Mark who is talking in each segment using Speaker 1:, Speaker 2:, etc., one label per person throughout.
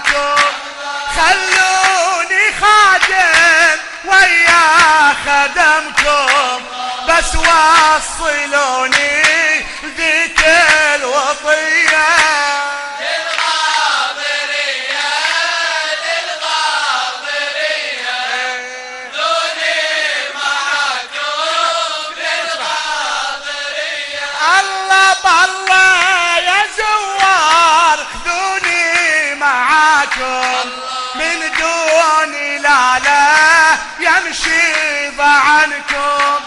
Speaker 1: عنكم خلوني خادم ويا خدمكم بس وصلوني يمشي عنكم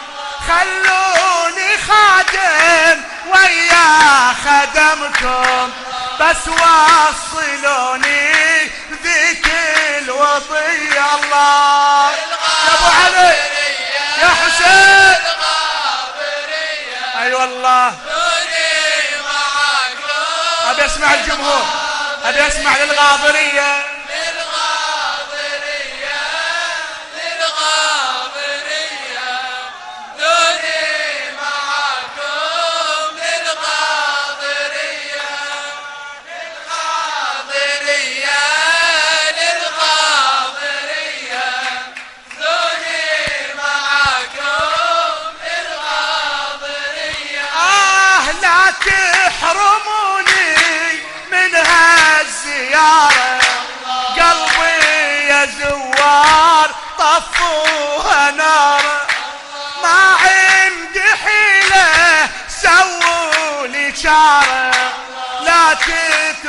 Speaker 1: خلوني خادم ويا خدمكم. بس وصلوني ذيك الوصية الله. يا أبو علي يا حسين. أي والله. أبي أسمع الجمهور. أبي أسمع للغاضريه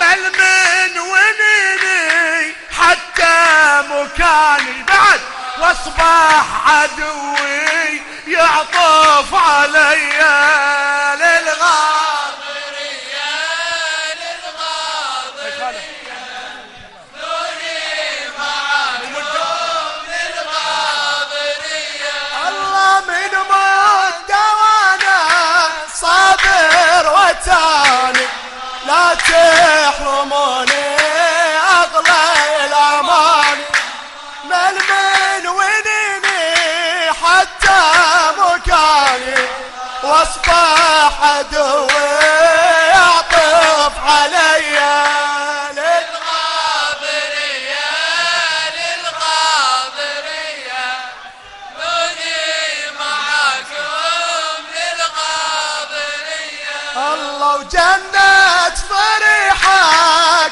Speaker 1: مل من ونيني حتى مكاني بعد واصبح عدوي يعطف علي. تحرموني أغلى الامان مل من ونيني حتى مكاني. وأصبح عدوي يعطف عليّ.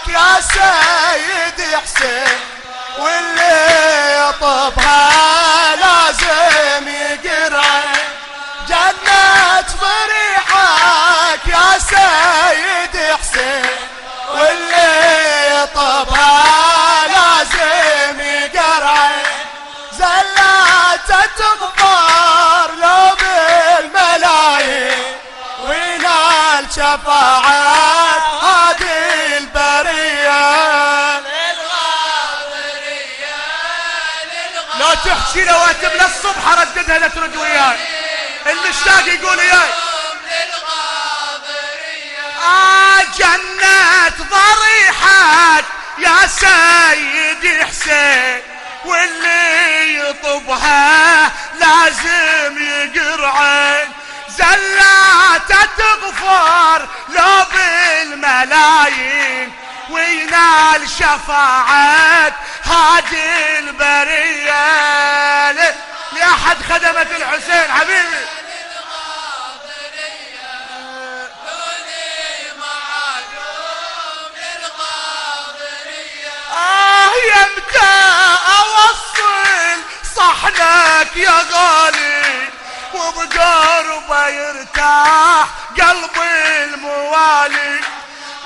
Speaker 1: يا سيد حسين واللي يطبها لازم يقرأ. جنة فرحك يا سيد حسين واللي يطبها لازم يقرأ. زلات تغفر لو بالملايين شفاعات هذه رواتب للصبح رددها لا ترد وياي. المشتاق يقول وياي آه جنة ضريحك يا سيدي حسين واللي يطبها لازم يقرعن زلات تغفر لو بالملايين. وينال شفاعة هادي البرية. لأحد خدمة الحسين حبيبي. آه يمتى أوصل صحنك يا غالي؟ وبقربه يرتاح قلبي الموالي.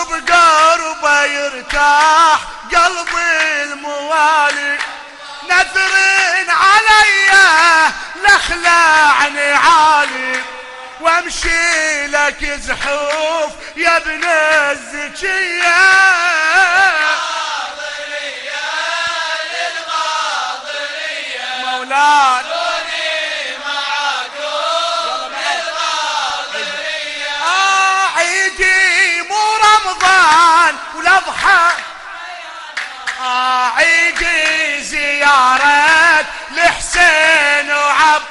Speaker 1: وبقربه يرتاح قلبي الموالي. نذر علي لخلعني عالي. وامشي لك زحوف يا ابن الزكية. مولانا والاضحى آه عيدي زيارة لحسين وعب.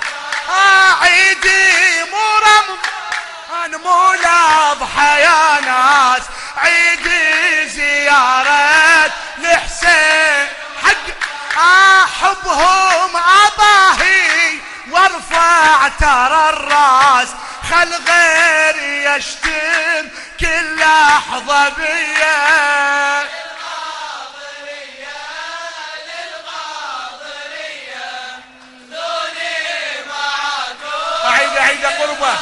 Speaker 1: آه عيدي مو رمضان مو الاضحى يا ناس. عيدي زيارة لحسين. حق. آه حبهم أباهي وارفع ترى الراس. خل غيري يشتم كل لحظة بيا. أعيد أعيد قربة.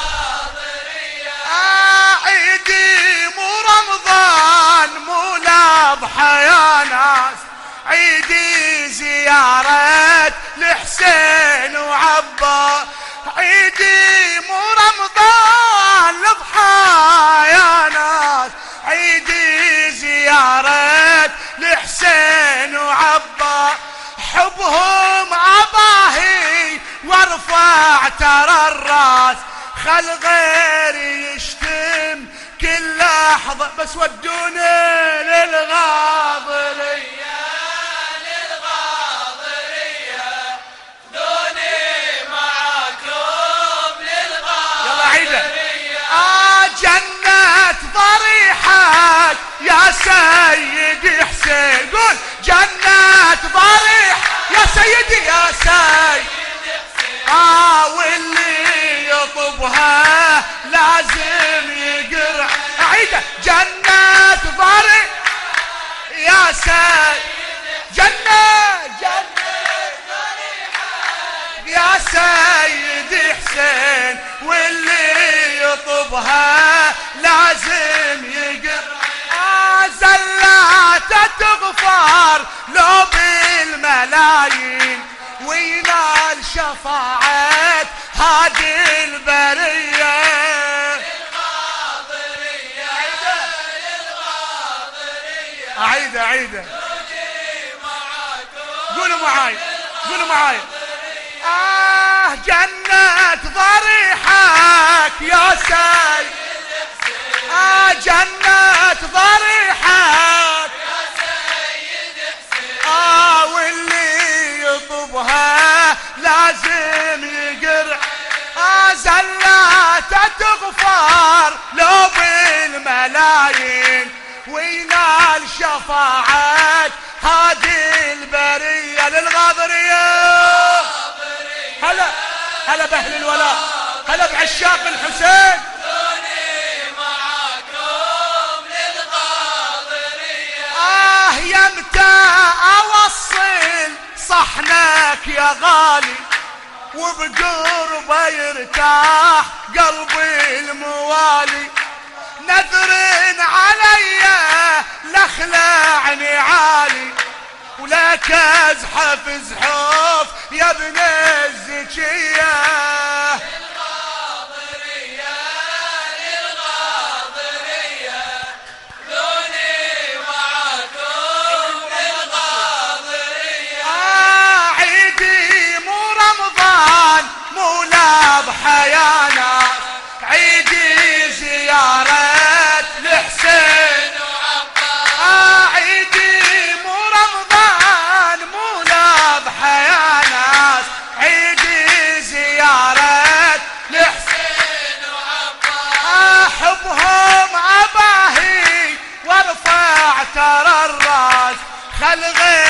Speaker 1: عيدي مو رمضان مو الأضحى يا ناس. عيدي زيارة لحسين وعبا عيدي مو رمضان الاضحى يا ناس. عيدي زيارة لحسين وعبا. حبهم عباهي وارفع ترى الراس. خل غيري يشتم كل لحظة بس ودوني للغاضرية يا سيدي حسين قول جنة ضريح. يا سيدي يا سيدي آه واللي يطبها لازم هذه البرية قولوا معاي قولوا معاي. آه جنة ضريحك يا سيد. آه جنة ضريحك زلاته تغفر لو بالملايين. وينال شفاعة هذه البرية للغاضرية. هلا هلا بأهل الولاء. هلا بعشاق الحسين. آه يمتى أوصل صحنك يا غالي؟ وبقربه يرتاح قلبي الموالي. نذر علي لخلعني عالي. ولك أزحف زحوف يا ابن الزكيه حبهم